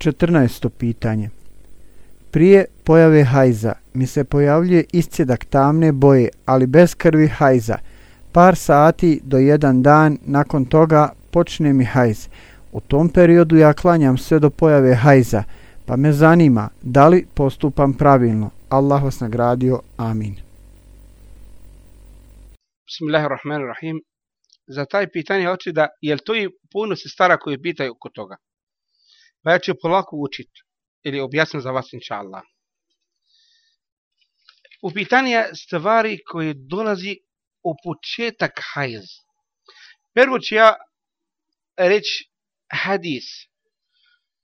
14. pitanje. Prije pojave hajza mi se pojavljuje iscjedak tamne boje, ali bez krvi hajza. Par sati do jedan dan nakon toga počne mi hajz. U tom periodu ja klanjam sve do pojave hajza, pa me zanima da li postupam pravilno. Allah vas nagradio. Amin. Bismillahirrahmanirrahim. Za taj pitanje hoću da, je li to i puno se stara koji pitaju oko toga? Pa ja ću polako učiti ili objasnim za vas inša Allah. U pitanje stvari koje dolazi u početak hajz. Prvo ću ja reći hadis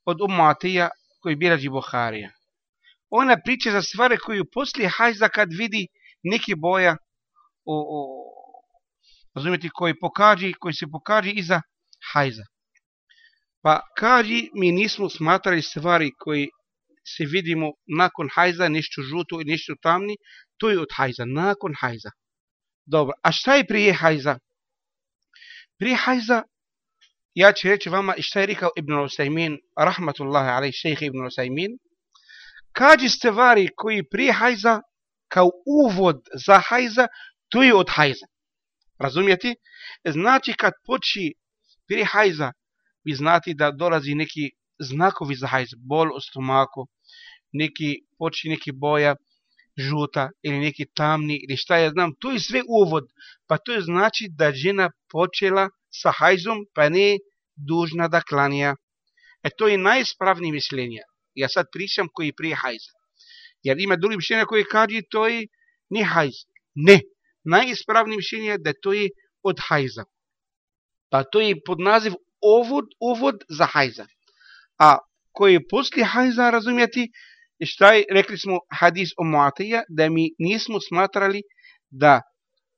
od umatija koji birađi Buharija. Ona priča za stvari koju poslije hajza kad vidi neki boja o, o, razumijete, koji pokaži, koji se pokaži iza hajza. Pa kaži, mi nismo smatrali stvari koji se vidimo nakon hajza, nešto žuto i nešto tamni, to je od hajza, nakon hajza. Dobro, a šta je prije hajza? Prije hajza, ja ću reći vama šta je rekao Ibn Usaymin, rahmatullahi alaih, šejh Ibn Usaymin, kaži stvari koji prije hajza, kao uvod za hajza, to je od hajza. Razumijete? Znači kad poči prije hajza, vi znate da dolazi neki znakovi za hajz, bol u stomaku, neki poči neki boja žuta ili neki tamni ili šta ja znam, to je sve uvod. Pa to je znači da žena počela sa hajzom pa ne dužna da klanja. E to je najspravnije mišljenje. Ja sad pričam koji prije hajza. Jer ima drugi mišljenja koji kaže to je ne hajz. Ne. Najispravnije mišljenje je da to je od hajza. Pa to je pod naziv uvod, uvod za hajza. A koji je poslije hajza razumjeti, šta je, rekli smo hadis o Muatija, da mi nismo smatrali da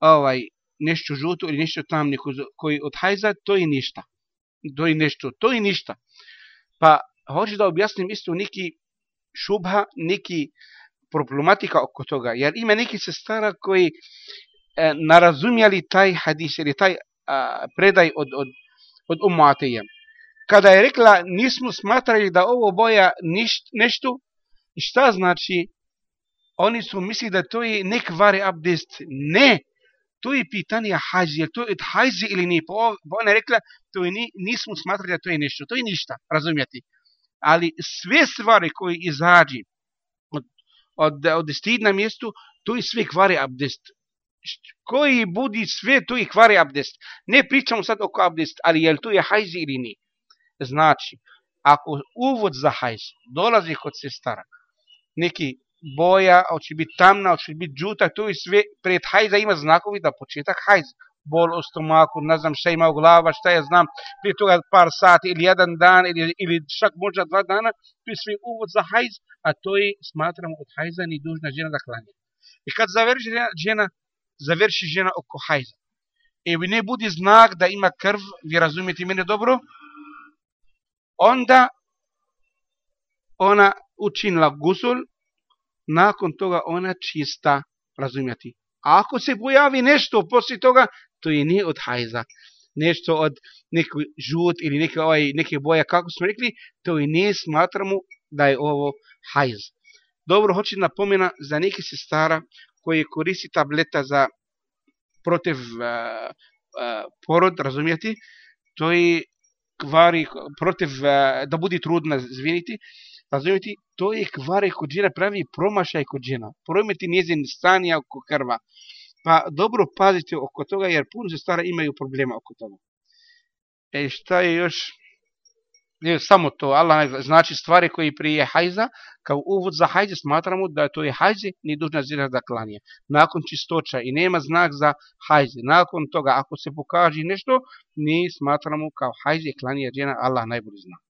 ovaj nešto žuto ili nešto tamni koji od hajza, to je ništa. To je nešto, to je ništa. Pa hoću da objasnim isto neki šubha, neki problematika oko toga. Jer ima neki sestara koji e, narazumjeli taj hadis ili taj a, predaj od, od, od Umuatija. Kada je rekla nismo smatrali da ovo boja niš, nešto, šta znači? Oni su mislili da to je nekvari abdest. Ne, to je pitanje hađi, je to je hađi ili nije. Pa ona je rekla, to je, nismo smatrali da to je nešto, to je ništa, razumijete? Ali sve stvari koje izađi od, od, od stid na mjestu, to je sve kvari abdest. Koji budi sve, to i kvari abdest. Ne pričamo sad oko abdest, ali je li to je hajz ili nije? Znači, ako uvod za hajz dolazi kod sestara, neki boja, hoće biti tamna, hoće biti džuta, to je sve pred hajza ima znakovi da početak hajz. Bol u stomaku, ne znam šta ima u glava, šta ja znam, prije toga par sati ili jedan dan ili, ili čak možda dva dana, to je sve uvod za hajz, a to je, smatramo, od hajza ni dužna žena da klanja. I kad završi žena, žena završi žena oko hajza, e, i ne budi znak da ima krv, vi razumijete mene dobro, onda ona učinila gusul, nakon toga ona čista, razumijeti. A ako se pojavi nešto poslije toga, to je nije od hajza. Nešto od neki žut ili neke, ovaj, neke boja, kako smo rekli, to i ne smatramo da je ovo hajz. Dobro, hoće napomena za neke sestara koji koristi tableta za protiv uh, uh, porod, razumijeti, to je kvari protiv uh, da bude trudna zviniti, razumijete, to je kvari kod žena, pravi promašaj kod žena. Prometi njezin stanja oko krva. Pa dobro pazite oko toga, jer puno se stara imaju problema oko toga. E šta je još? Ne samo to, Allah znači stvari koji prije hajza, kao uvod za hajze smatramo da to je hajze, ni dužna zira da klanje. Nakon čistoća i nema znak za hajze. Nakon toga, ako se pokaže nešto, ni smatramo kao hajze klanje žena, Allah najbolji zna.